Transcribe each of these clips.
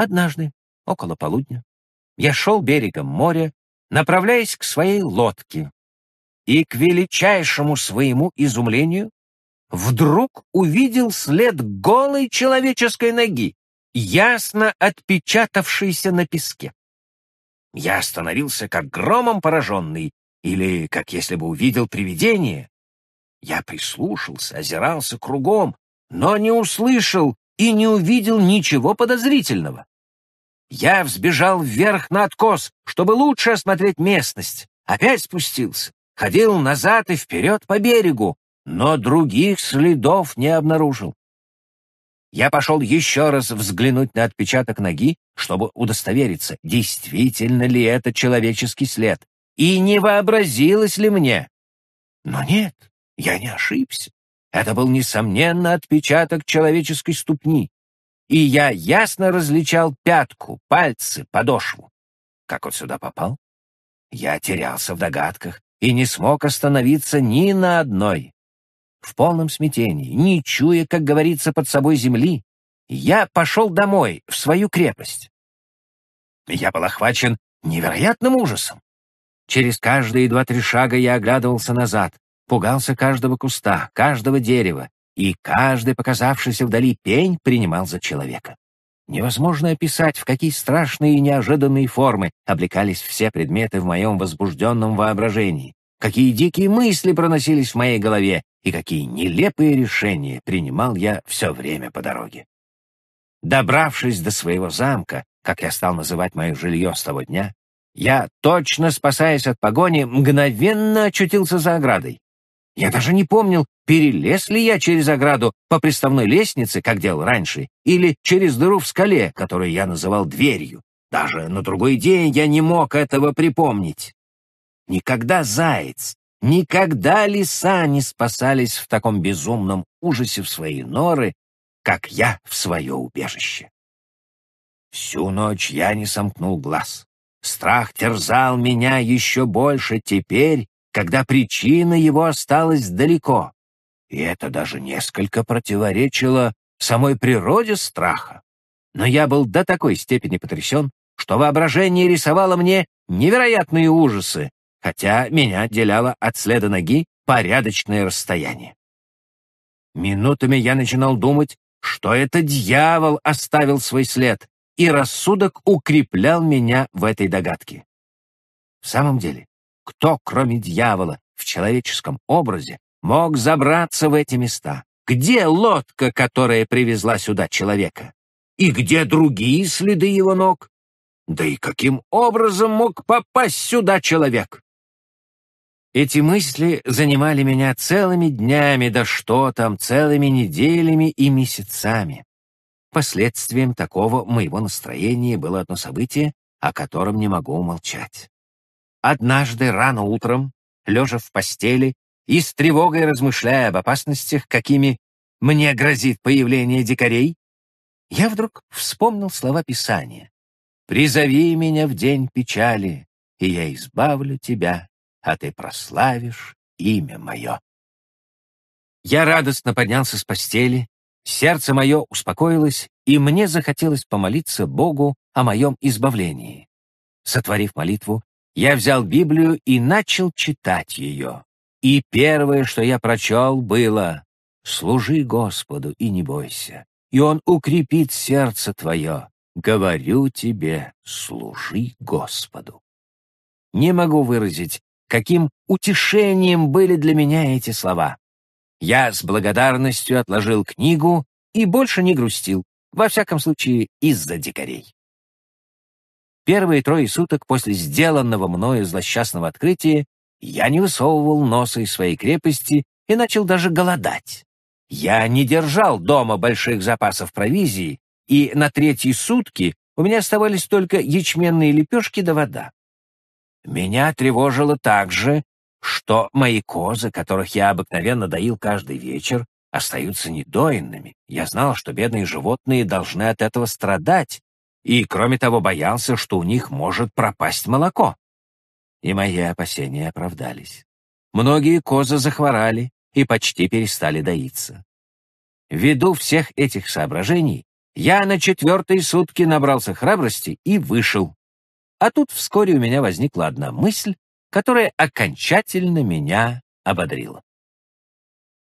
Однажды, около полудня, я шел берегом моря, направляясь к своей лодке, и, к величайшему своему изумлению, вдруг увидел след голой человеческой ноги, ясно отпечатавшийся на песке. Я остановился как громом пораженный, или как если бы увидел привидение. Я прислушался, озирался кругом, но не услышал и не увидел ничего подозрительного. Я взбежал вверх на откос, чтобы лучше осмотреть местность. Опять спустился, ходил назад и вперед по берегу, но других следов не обнаружил. Я пошел еще раз взглянуть на отпечаток ноги, чтобы удостовериться, действительно ли это человеческий след, и не вообразилось ли мне. Но нет, я не ошибся. Это был, несомненно, отпечаток человеческой ступни, и я ясно различал пятку, пальцы, подошву. Как он сюда попал? Я терялся в догадках и не смог остановиться ни на одной. В полном смятении, не чуя, как говорится, под собой земли, я пошел домой, в свою крепость. Я был охвачен невероятным ужасом. Через каждые два-три шага я оглядывался назад, пугался каждого куста, каждого дерева, и каждый показавшийся вдали пень принимал за человека. Невозможно описать, в какие страшные и неожиданные формы облекались все предметы в моем возбужденном воображении, какие дикие мысли проносились в моей голове и какие нелепые решения принимал я все время по дороге. Добравшись до своего замка, как я стал называть мое жилье с того дня, я, точно спасаясь от погони, мгновенно очутился за оградой. Я даже не помнил, перелез ли я через ограду по приставной лестнице, как делал раньше, или через дыру в скале, которую я называл дверью. Даже на другой день я не мог этого припомнить. Никогда заяц, никогда лиса не спасались в таком безумном ужасе в свои норы, как я в свое убежище. Всю ночь я не сомкнул глаз. Страх терзал меня еще больше теперь, когда причина его осталась далеко. И это даже несколько противоречило самой природе страха. Но я был до такой степени потрясен, что воображение рисовало мне невероятные ужасы, хотя меня отделяло от следа ноги порядочное расстояние. Минутами я начинал думать, что это дьявол оставил свой след, и рассудок укреплял меня в этой догадке. В самом деле, кто, кроме дьявола, в человеческом образе, мог забраться в эти места? Где лодка, которая привезла сюда человека? И где другие следы его ног? Да и каким образом мог попасть сюда человек? Эти мысли занимали меня целыми днями, да что там, целыми неделями и месяцами. Последствием такого моего настроения было одно событие, о котором не могу умолчать. Однажды рано утром, лежа в постели и с тревогой размышляя об опасностях, какими мне грозит появление дикарей, я вдруг вспомнил слова Писания. «Призови меня в день печали, и я избавлю тебя, а ты прославишь имя мое». Я радостно поднялся с постели, сердце мое успокоилось, и мне захотелось помолиться Богу о моем избавлении. Сотворив молитву, я взял Библию и начал читать ее. И первое, что я прочел, было «Служи Господу и не бойся, и Он укрепит сердце твое. Говорю тебе, служи Господу». Не могу выразить, каким утешением были для меня эти слова. Я с благодарностью отложил книгу и больше не грустил, во всяком случае, из-за дикарей. Первые трое суток после сделанного мною злосчастного открытия я не высовывал носа из своей крепости и начал даже голодать. Я не держал дома больших запасов провизии, и на третьи сутки у меня оставались только ячменные лепешки да вода. Меня тревожило также, что мои козы, которых я обыкновенно доил каждый вечер, остаются недоенными. Я знал, что бедные животные должны от этого страдать, и, кроме того, боялся, что у них может пропасть молоко. И мои опасения оправдались. Многие козы захворали и почти перестали доиться. Ввиду всех этих соображений Я на четвертые сутки набрался храбрости и вышел. А тут вскоре у меня возникла одна мысль, которая окончательно меня ободрила.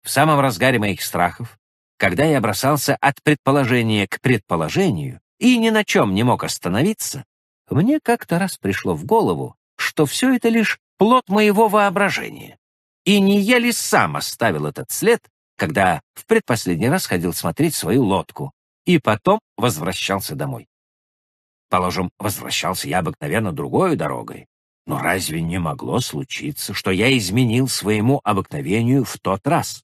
В самом разгаре моих страхов, когда я бросался от предположения к предположению и ни на чем не мог остановиться, мне как-то раз пришло в голову, что все это лишь плод моего воображения. И не я ли сам оставил этот след, когда в предпоследний раз ходил смотреть свою лодку и потом возвращался домой. Положим, возвращался я обыкновенно другой дорогой. Но разве не могло случиться, что я изменил своему обыкновению в тот раз?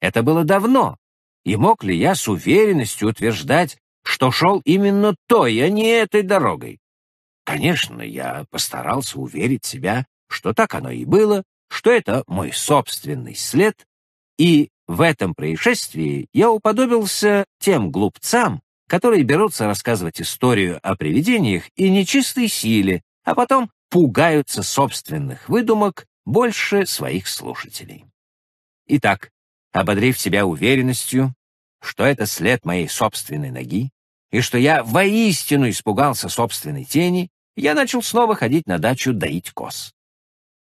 Это было давно, и мог ли я с уверенностью утверждать, что шел именно той, а не этой дорогой? Конечно, я постарался уверить себя, что так оно и было, что это мой собственный след, и в этом происшествии я уподобился тем глупцам, которые берутся рассказывать историю о привидениях и нечистой силе, а потом пугаются собственных выдумок больше своих слушателей. Итак, ободрив себя уверенностью, что это след моей собственной ноги, и что я воистину испугался собственной тени, я начал снова ходить на дачу доить коз.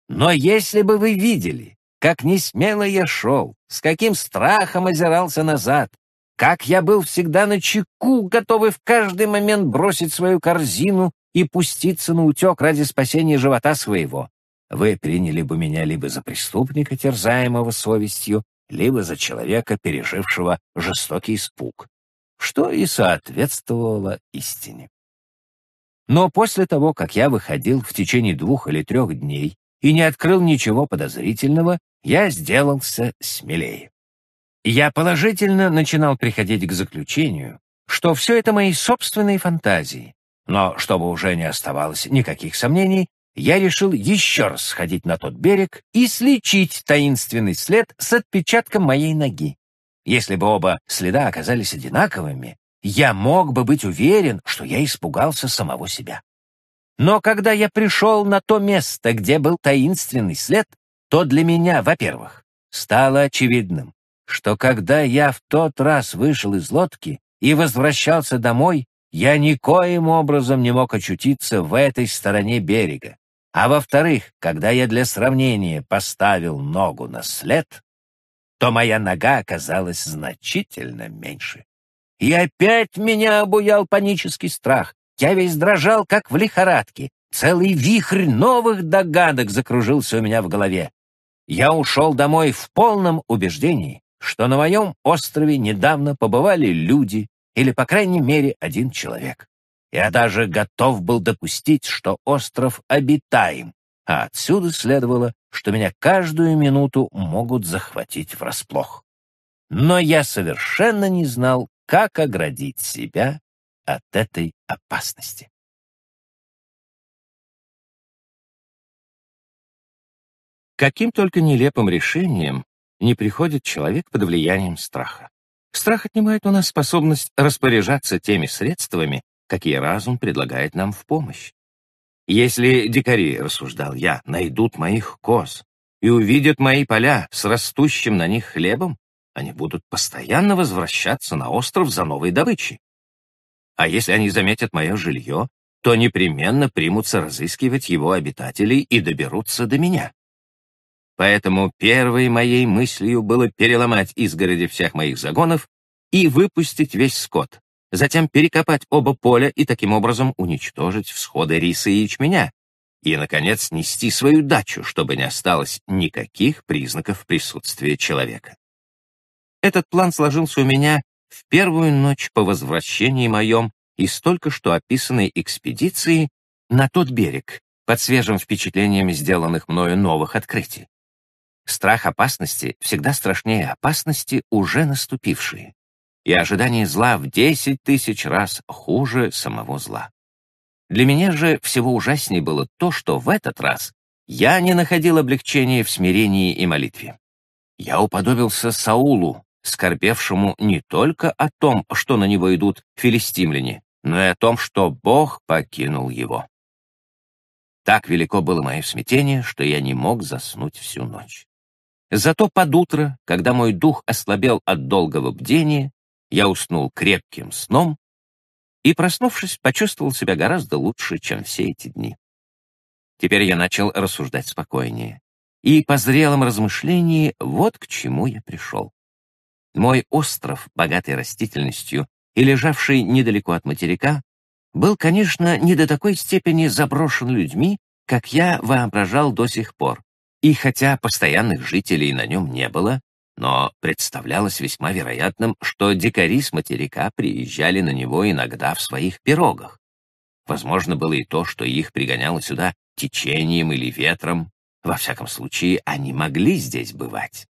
Но если бы вы видели, как несмело я шел, с каким страхом озирался назад, как я был всегда на чеку, готовый в каждый момент бросить свою корзину и пуститься на утек ради спасения живота своего. Вы приняли бы меня либо за преступника, терзаемого совестью, либо за человека, пережившего жестокий испуг, что и соответствовало истине. Но после того, как я выходил в течение двух или трех дней и не открыл ничего подозрительного, я сделался смелее. Я положительно начинал приходить к заключению, что все это мои собственные фантазии, но чтобы уже не оставалось никаких сомнений, я решил еще раз сходить на тот берег и сличить таинственный след с отпечатком моей ноги. Если бы оба следа оказались одинаковыми, я мог бы быть уверен, что я испугался самого себя. Но когда я пришел на то место, где был таинственный след, то для меня, во-первых, стало очевидным, что когда я в тот раз вышел из лодки и возвращался домой, я никоим образом не мог очутиться в этой стороне берега. А во-вторых, когда я для сравнения поставил ногу на след, то моя нога оказалась значительно меньше. И опять меня обуял панический страх. Я весь дрожал, как в лихорадке. Целый вихрь новых догадок закружился у меня в голове. Я ушел домой в полном убеждении, что на моем острове недавно побывали люди, или, по крайней мере, один человек. Я даже готов был допустить, что остров обитаем, а отсюда следовало, что меня каждую минуту могут захватить врасплох. Но я совершенно не знал, как оградить себя от этой опасности. Каким только нелепым решением не приходит человек под влиянием страха. Страх отнимает у нас способность распоряжаться теми средствами, какие разум предлагает нам в помощь. Если дикари, рассуждал я, найдут моих коз и увидят мои поля с растущим на них хлебом, они будут постоянно возвращаться на остров за новой добычей. А если они заметят мое жилье, то непременно примутся разыскивать его обитателей и доберутся до меня. Поэтому первой моей мыслью было переломать изгороди всех моих загонов и выпустить весь скот, затем перекопать оба поля и таким образом уничтожить всходы риса и ячменя, и, наконец, нести свою дачу, чтобы не осталось никаких признаков присутствия человека. Этот план сложился у меня в первую ночь по возвращении моем из только что описанной экспедиции на тот берег, под свежим впечатлением сделанных мною новых открытий. Страх опасности всегда страшнее опасности, уже наступившие, и ожидание зла в десять тысяч раз хуже самого зла. Для меня же всего ужаснее было то, что в этот раз я не находил облегчения в смирении и молитве. Я уподобился Саулу, скорбевшему не только о том, что на него идут филистимляне, но и о том, что Бог покинул его. Так велико было мое смятение, что я не мог заснуть всю ночь. Зато под утро, когда мой дух ослабел от долгого бдения, я уснул крепким сном и, проснувшись, почувствовал себя гораздо лучше, чем все эти дни. Теперь я начал рассуждать спокойнее. И по зрелом размышлении вот к чему я пришел. Мой остров, богатый растительностью и лежавший недалеко от материка, был, конечно, не до такой степени заброшен людьми, как я воображал до сих пор. И хотя постоянных жителей на нем не было, но представлялось весьма вероятным, что дикари с материка приезжали на него иногда в своих пирогах. Возможно было и то, что их пригоняло сюда течением или ветром. Во всяком случае, они могли здесь бывать.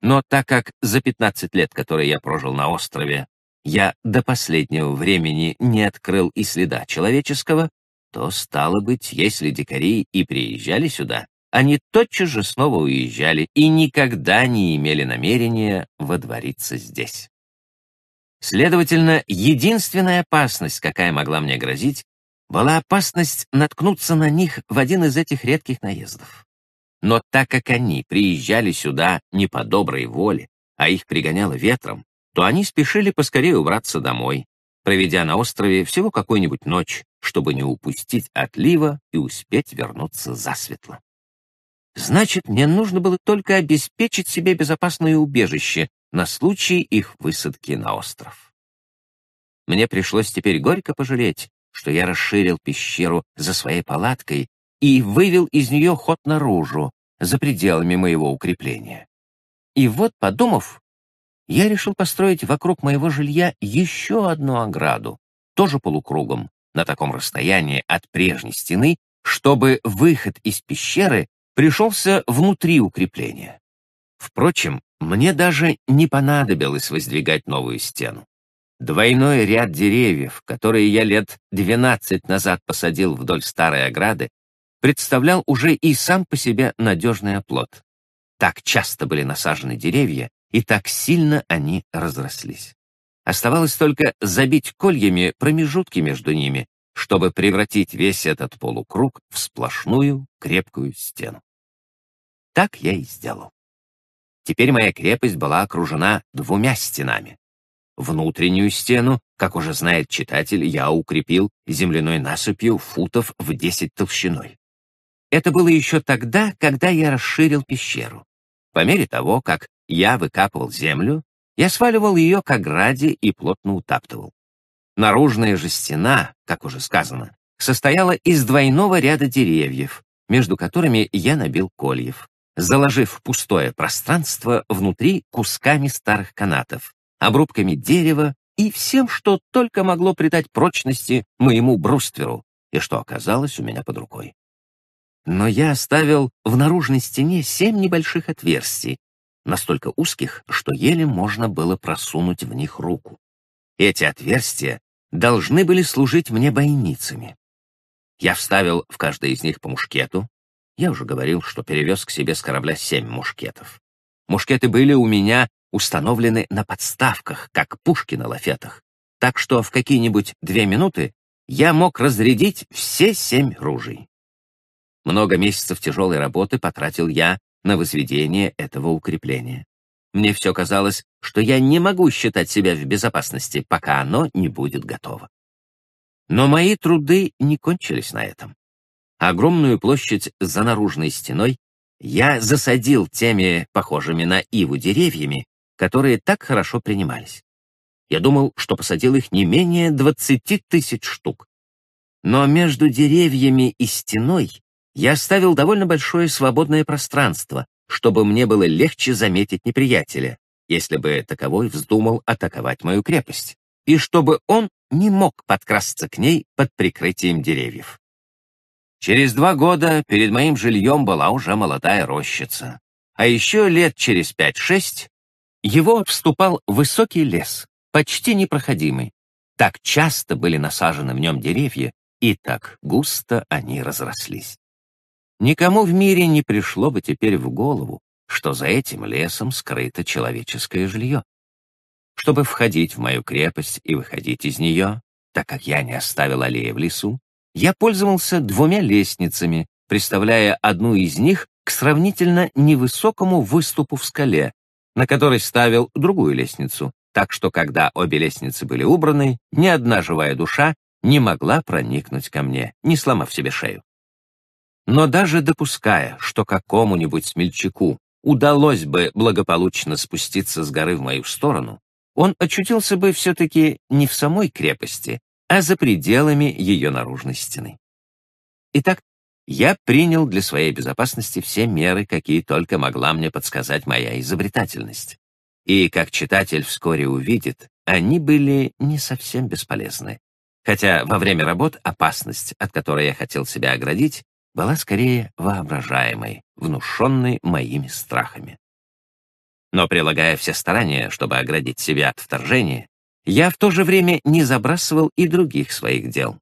Но так как за 15 лет, которые я прожил на острове, я до последнего времени не открыл и следа человеческого, то, стало быть, если дикари и приезжали сюда, они тотчас же снова уезжали и никогда не имели намерения водвориться здесь. Следовательно, единственная опасность, какая могла мне грозить, была опасность наткнуться на них в один из этих редких наездов. Но так как они приезжали сюда не по доброй воле, а их пригоняло ветром, то они спешили поскорее убраться домой, проведя на острове всего какую-нибудь ночь, чтобы не упустить отлива и успеть вернуться засветло. Значит, мне нужно было только обеспечить себе безопасное убежище на случай их высадки на остров. Мне пришлось теперь горько пожалеть, что я расширил пещеру за своей палаткой и вывел из нее ход наружу, за пределами моего укрепления. И вот, подумав, я решил построить вокруг моего жилья еще одну ограду, тоже полукругом, на таком расстоянии от прежней стены, чтобы выход из пещеры пришелся внутри укрепления. Впрочем, мне даже не понадобилось воздвигать новую стену. Двойной ряд деревьев, которые я лет 12 назад посадил вдоль старой ограды, представлял уже и сам по себе надежный оплот. Так часто были насажены деревья, и так сильно они разрослись. Оставалось только забить кольями промежутки между ними, чтобы превратить весь этот полукруг в сплошную крепкую стену. Так я и сделал. Теперь моя крепость была окружена двумя стенами. Внутреннюю стену, как уже знает читатель, я укрепил земляной насыпью футов в 10 толщиной. Это было еще тогда, когда я расширил пещеру. По мере того, как я выкапывал землю, я сваливал ее к ограде и плотно утаптывал. Наружная же стена, как уже сказано, состояла из двойного ряда деревьев, между которыми я набил кольев, заложив пустое пространство внутри кусками старых канатов, обрубками дерева и всем, что только могло придать прочности моему брустверу и что оказалось у меня под рукой. Но я оставил в наружной стене семь небольших отверстий, настолько узких, что еле можно было просунуть в них руку. Эти отверстия должны были служить мне бойницами. Я вставил в каждое из них по мушкету. Я уже говорил, что перевез к себе с корабля семь мушкетов. Мушкеты были у меня установлены на подставках, как пушки на лафетах, так что в какие-нибудь две минуты я мог разрядить все семь ружей. Много месяцев тяжелой работы потратил я на возведение этого укрепления. Мне все казалось, что я не могу считать себя в безопасности, пока оно не будет готово. Но мои труды не кончились на этом. Огромную площадь за наружной стеной я засадил теми, похожими на иву, деревьями, которые так хорошо принимались. Я думал, что посадил их не менее 20 тысяч штук. Но между деревьями и стеной я оставил довольно большое свободное пространство, чтобы мне было легче заметить неприятеля, если бы таковой вздумал атаковать мою крепость, и чтобы он не мог подкрасться к ней под прикрытием деревьев. Через два года перед моим жильем была уже молодая рощица, а еще лет через пять-шесть его обступал высокий лес, почти непроходимый. Так часто были насажены в нем деревья, и так густо они разрослись. Никому в мире не пришло бы теперь в голову, что за этим лесом скрыто человеческое жилье. Чтобы входить в мою крепость и выходить из нее, так как я не оставил аллеи в лесу, я пользовался двумя лестницами, приставляя одну из них к сравнительно невысокому выступу в скале, на которой ставил другую лестницу, так что когда обе лестницы были убраны, ни одна живая душа не могла проникнуть ко мне, не сломав себе шею. Но даже допуская, что какому-нибудь смельчаку удалось бы благополучно спуститься с горы в мою сторону, он очутился бы все-таки не в самой крепости, а за пределами ее наружной стены. Итак, я принял для своей безопасности все меры, какие только могла мне подсказать моя изобретательность. И, как читатель вскоре увидит, они были не совсем бесполезны. Хотя во время работ опасность, от которой я хотел себя оградить, была скорее воображаемой, внушенной моими страхами. Но прилагая все старания, чтобы оградить себя от вторжения, я в то же время не забрасывал и других своих дел.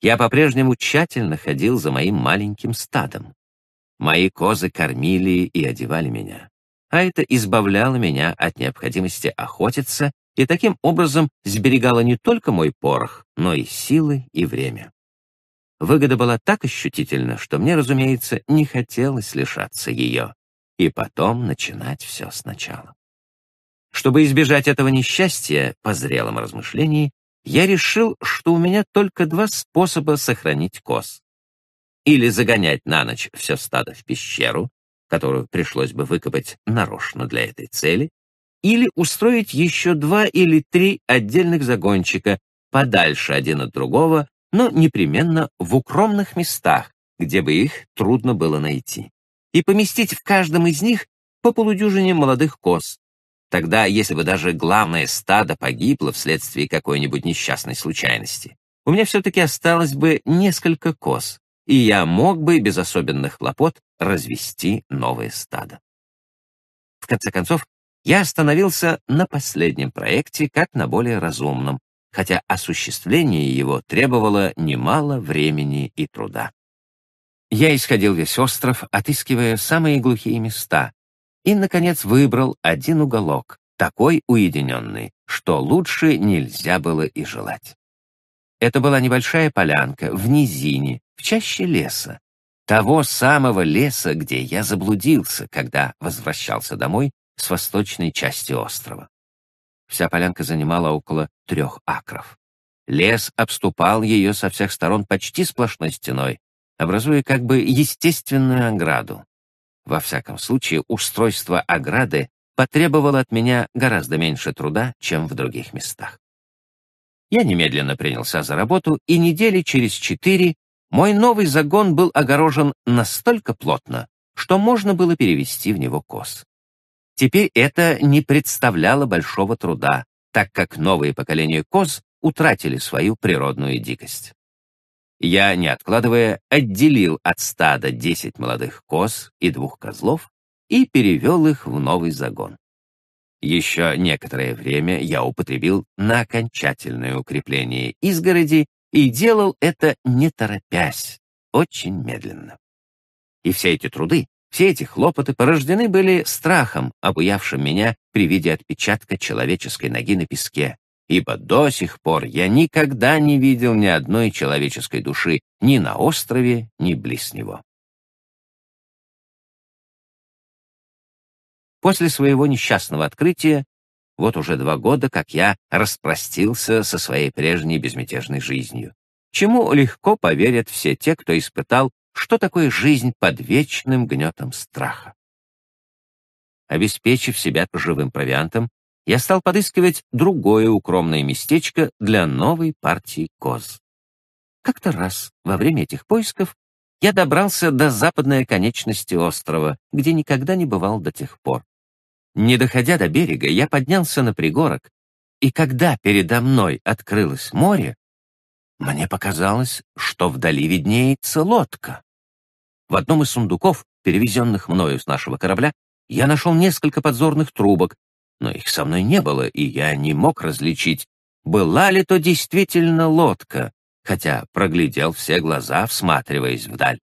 Я по-прежнему тщательно ходил за моим маленьким стадом. Мои козы кормили и одевали меня, а это избавляло меня от необходимости охотиться и таким образом сберегало не только мой порох, но и силы и время. Выгода была так ощутительна, что мне, разумеется, не хотелось лишаться ее и потом начинать все сначала. Чтобы избежать этого несчастья, по зрелом размышлении, я решил, что у меня только два способа сохранить коз. Или загонять на ночь все стадо в пещеру, которую пришлось бы выкопать нарочно для этой цели, или устроить еще два или три отдельных загончика подальше один от другого, но непременно в укромных местах, где бы их трудно было найти, и поместить в каждом из них по полудюжине молодых коз, Тогда, если бы даже главное стадо погибло вследствие какой-нибудь несчастной случайности, у меня все-таки осталось бы несколько коз, и я мог бы без особенных хлопот развести новое стадо. В конце концов, я остановился на последнем проекте как на более разумном, хотя осуществление его требовало немало времени и труда. Я исходил весь остров, отыскивая самые глухие места, и, наконец, выбрал один уголок, такой уединенный, что лучше нельзя было и желать. Это была небольшая полянка в низине, в чаще леса, того самого леса, где я заблудился, когда возвращался домой с восточной части острова. Вся полянка занимала около трех акров. Лес обступал ее со всех сторон почти сплошной стеной, образуя как бы естественную ограду. Во всяком случае, устройство ограды потребовало от меня гораздо меньше труда, чем в других местах. Я немедленно принялся за работу, и недели через четыре мой новый загон был огорожен настолько плотно, что можно было перевести в него коз. Теперь это не представляло большого труда, так как новые поколения коз утратили свою природную дикость. Я, не откладывая, отделил от стада десять молодых коз и двух козлов и перевел их в новый загон. Еще некоторое время я употребил на окончательное укрепление изгороди и делал это не торопясь, очень медленно. И все эти труды, все эти хлопоты порождены были страхом, обуявшим меня при виде отпечатка человеческой ноги на песке, ибо до сих пор я никогда не видел ни одной человеческой души ни на острове, ни близ него. После своего несчастного открытия, вот уже два года, как я распростился со своей прежней безмятежной жизнью, чему легко поверят все те, кто испытал, что такое жизнь под вечным гнетом страха. Обеспечив себя живым провиантом, я стал подыскивать другое укромное местечко для новой партии коз. Как-то раз во время этих поисков я добрался до западной конечности острова, где никогда не бывал до тех пор. Не доходя до берега, я поднялся на пригорок, и когда передо мной открылось море, мне показалось, что вдали виднеется лодка. В одном из сундуков, перевезенных мною с нашего корабля, я нашел несколько подзорных трубок, но их со мной не было, и я не мог различить, была ли то действительно лодка, хотя проглядел все глаза, всматриваясь вдаль.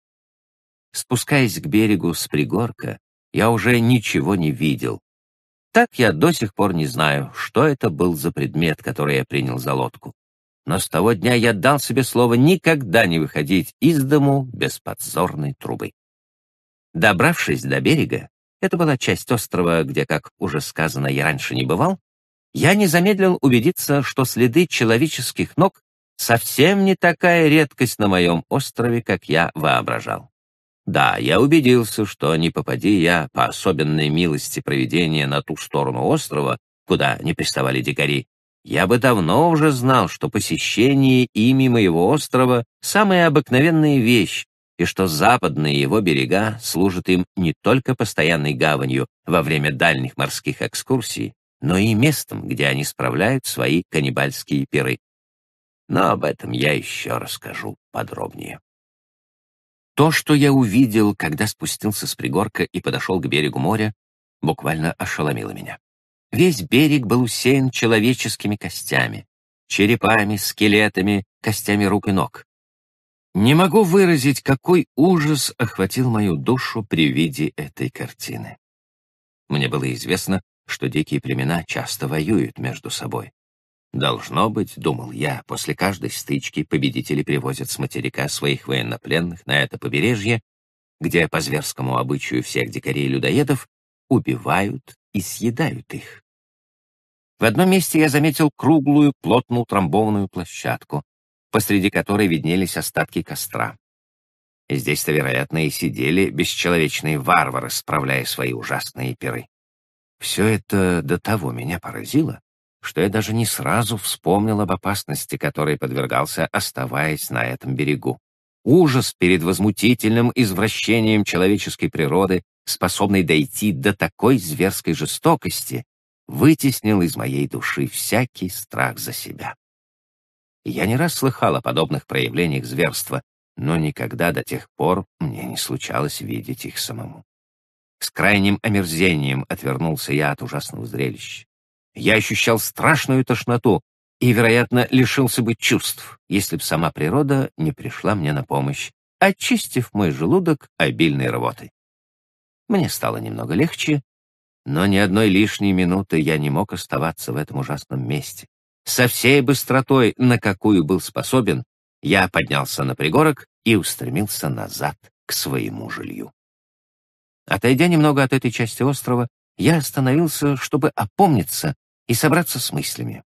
Спускаясь к берегу с пригорка, я уже ничего не видел. Так я до сих пор не знаю, что это был за предмет, который я принял за лодку. Но с того дня я дал себе слово никогда не выходить из дому без подзорной трубы. Добравшись до берега, это была часть острова, где, как уже сказано, я раньше не бывал. я не замедлил убедиться, что следы человеческих ног совсем не такая редкость на моем острове, как я воображал. Да, я убедился, что не попади я по особенной милости проведения на ту сторону острова, куда не приставали дикари, я бы давно уже знал, что посещение ими моего острова — самая обыкновенная вещь, и что западные его берега служат им не только постоянной гаванью во время дальних морских экскурсий, но и местом, где они справляют свои каннибальские пиры. Но об этом я еще расскажу подробнее. То, что я увидел, когда спустился с пригорка и подошел к берегу моря, буквально ошеломило меня. Весь берег был усеян человеческими костями, черепами, скелетами, костями рук и ног. Не могу выразить, какой ужас охватил мою душу при виде этой картины. Мне было известно, что дикие племена часто воюют между собой. Должно быть, думал я, после каждой стычки победители привозят с материка своих военнопленных на это побережье, где по зверскому обычаю всех дикарей-людоедов убивают и съедают их. В одном месте я заметил круглую, плотно утрамбованную площадку, посреди которой виднелись остатки костра. Здесь-то, вероятно, и сидели бесчеловечные варвары, справляя свои ужасные пиры. Все это до того меня поразило, что я даже не сразу вспомнил об опасности, которой подвергался, оставаясь на этом берегу. Ужас перед возмутительным извращением человеческой природы, способный дойти до такой зверской жестокости, вытеснил из моей души всякий страх за себя. Я не раз слыхал о подобных проявлениях зверства, но никогда до тех пор мне не случалось видеть их самому. С крайним омерзением отвернулся я от ужасного зрелища. Я ощущал страшную тошноту и, вероятно, лишился бы чувств, если б сама природа не пришла мне на помощь, очистив мой желудок обильной рвотой. Мне стало немного легче, но ни одной лишней минуты я не мог оставаться в этом ужасном месте. Со всей быстротой, на какую был способен, я поднялся на пригорок и устремился назад к своему жилью. Отойдя немного от этой части острова, я остановился, чтобы опомниться и собраться с мыслями.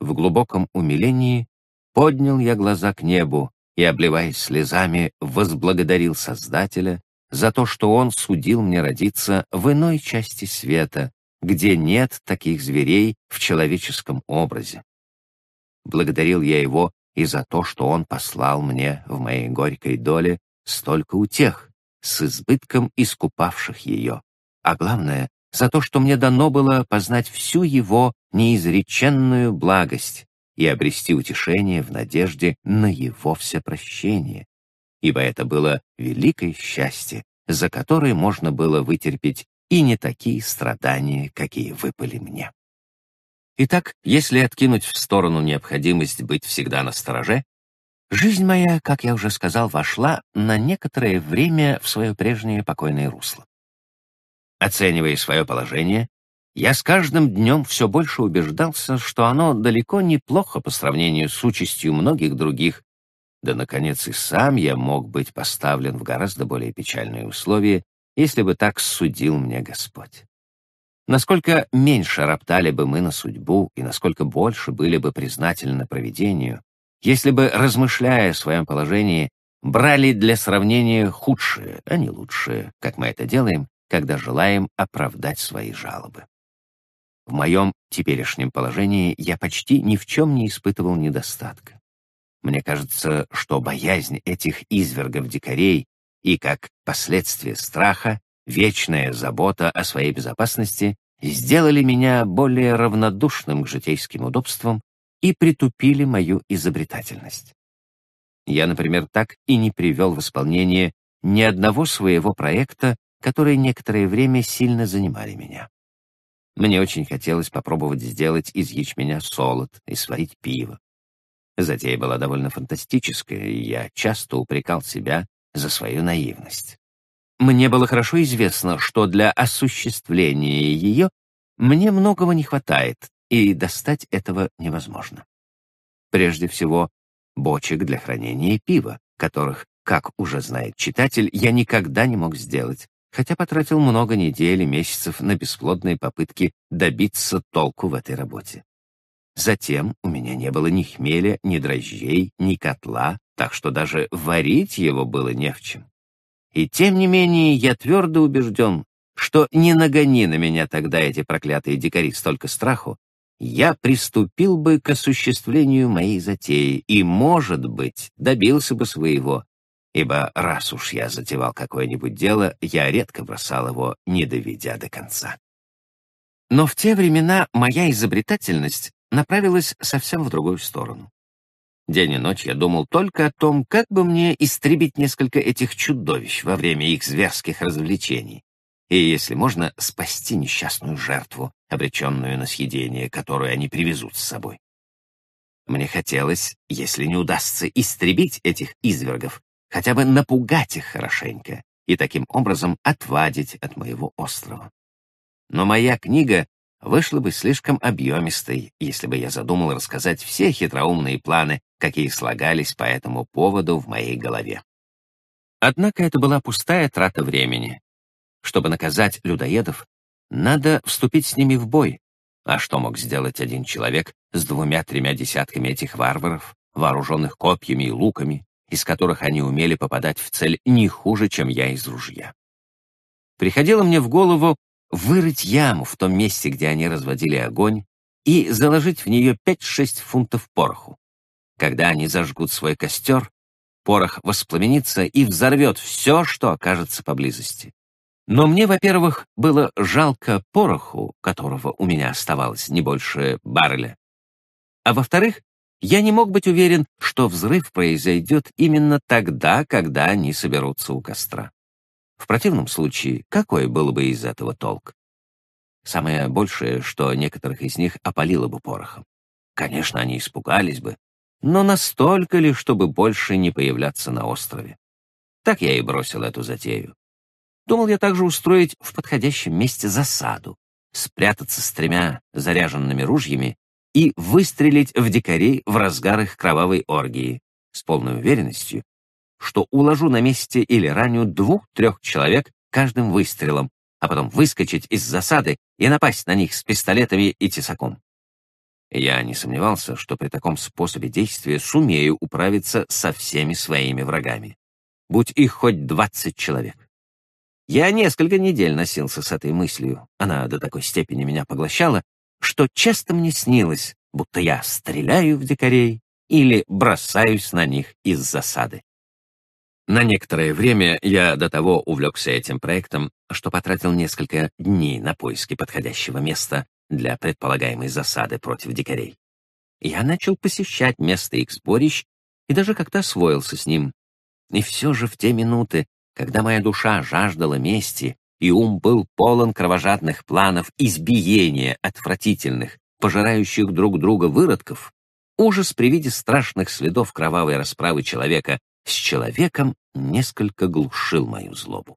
В глубоком умилении поднял я глаза к небу и, обливаясь слезами, возблагодарил Создателя за то, что Он судил мне родиться в иной части света, где нет таких зверей в человеческом образе. Благодарил я Его и за то, что Он послал мне в моей горькой доле столько утех, с избытком искупавших ее, а главное, за то, что мне дано было познать всю его неизреченную благость и обрести утешение в надежде на его всепрощение, ибо это было великое счастье, за которое можно было вытерпеть и не такие страдания, какие выпали мне. Итак, если откинуть в сторону необходимость быть всегда на стороже, жизнь моя, как я уже сказал, вошла на некоторое время в свое прежнее покойное русло. Оценивая свое положение, я с каждым днем все больше убеждался, что оно далеко неплохо по сравнению с участью многих других, да, наконец, и сам я мог быть поставлен в гораздо более печальные условия, если бы так судил мне Господь. Насколько меньше роптали бы мы на судьбу и насколько больше были бы признательны провидению, если бы, размышляя о своем положении, брали для сравнения худшее, а не лучшее, как мы это делаем, когда желаем оправдать свои жалобы. В моем теперешнем положении я почти ни в чем не испытывал недостатка. Мне кажется, что боязнь этих извергов-дикарей и, как последствие страха, вечная забота о своей безопасности сделали меня более равнодушным к житейским удобствам и притупили мою изобретательность. Я, например, так и не привел в исполнение ни одного своего проекта которые некоторое время сильно занимали меня. Мне очень хотелось попробовать сделать из ячменя солод и сварить пиво. Затея была довольно фантастическая, и я часто упрекал себя за свою наивность. Мне было хорошо известно, что для осуществления ее мне многого не хватает, и достать этого невозможно. Прежде всего, бочек для хранения пива, которых, как уже знает читатель, я никогда не мог сделать, хотя потратил много недель и месяцев на бесплодные попытки добиться толку в этой работе. Затем у меня не было ни хмеля, ни дрожжей, ни котла, так что даже варить его было не в чем. И тем не менее я твердо убежден, что не нагони на меня тогда эти проклятые дикари столько страху, я приступил бы к осуществлению моей затеи и, может быть, добился бы своего, ибо раз уж я затевал какое-нибудь дело, я редко бросал его, не доведя до конца. Но в те времена моя изобретательность направилась совсем в другую сторону. День и ночь я думал только о том, как бы мне истребить несколько этих чудовищ во время их зверских развлечений, и, если можно, спасти несчастную жертву, обреченную на съедение, которую они привезут с собой. Мне хотелось, если не удастся истребить этих извергов, хотя бы напугать их хорошенько и таким образом отвадить от моего острова. Но моя книга вышла бы слишком объемистой, если бы я задумал рассказать все хитроумные планы, какие слагались по этому поводу в моей голове. Однако это была пустая трата времени. Чтобы наказать людоедов, надо вступить с ними в бой. А что мог сделать один человек с двумя-тремя десятками этих варваров, вооруженных копьями и луками, из которых они умели попадать в цель не хуже, чем я из ружья? Приходило мне в голову вырыть яму в том месте, где они разводили огонь, и заложить в нее 5-6 фунтов пороху. Когда они зажгут свой костер, порох воспламенится и взорвет все, что окажется поблизости. Но мне, во-первых, было жалко пороху, которого у меня оставалось не больше барреля. А во-вторых, я не мог быть уверен, что взрыв произойдет именно тогда, когда они соберутся у костра. В противном случае, какой был бы из этого толк? Самое большее, что некоторых из них опалило бы порохом. Конечно, они испугались бы, но настолько ли, чтобы больше не появляться на острове? Так я и бросил эту затею. Думал я также устроить в подходящем месте засаду, спрятаться с тремя заряженными ружьями и выстрелить в дикарей в разгар их кровавой оргии, с полной уверенностью, что уложу на месте или раню двух-трех человек каждым выстрелом, а потом выскочить из засады и напасть на них с пистолетами и тесаком. Я не сомневался, что при таком способе действия сумею управиться со всеми своими врагами. Будь их хоть двадцать человек. Я несколько недель носился с этой мыслью. Она до такой степени меня поглощала, что часто мне снилось, будто я стреляю в дикарей или бросаюсь на них из засады. На некоторое время я до того увлекся этим проектом, что потратил несколько дней на поиски подходящего места для предполагаемой засады против дикарей. Я начал посещать место их сборищ и даже как-то освоился с ним. И все же в те минуты, когда моя душа жаждала мести, и ум был полон кровожадных планов избиения отвратительных, пожирающих друг друга выродков, ужас при виде страшных следов кровавой расправы человека с человеком несколько глушил мою злобу.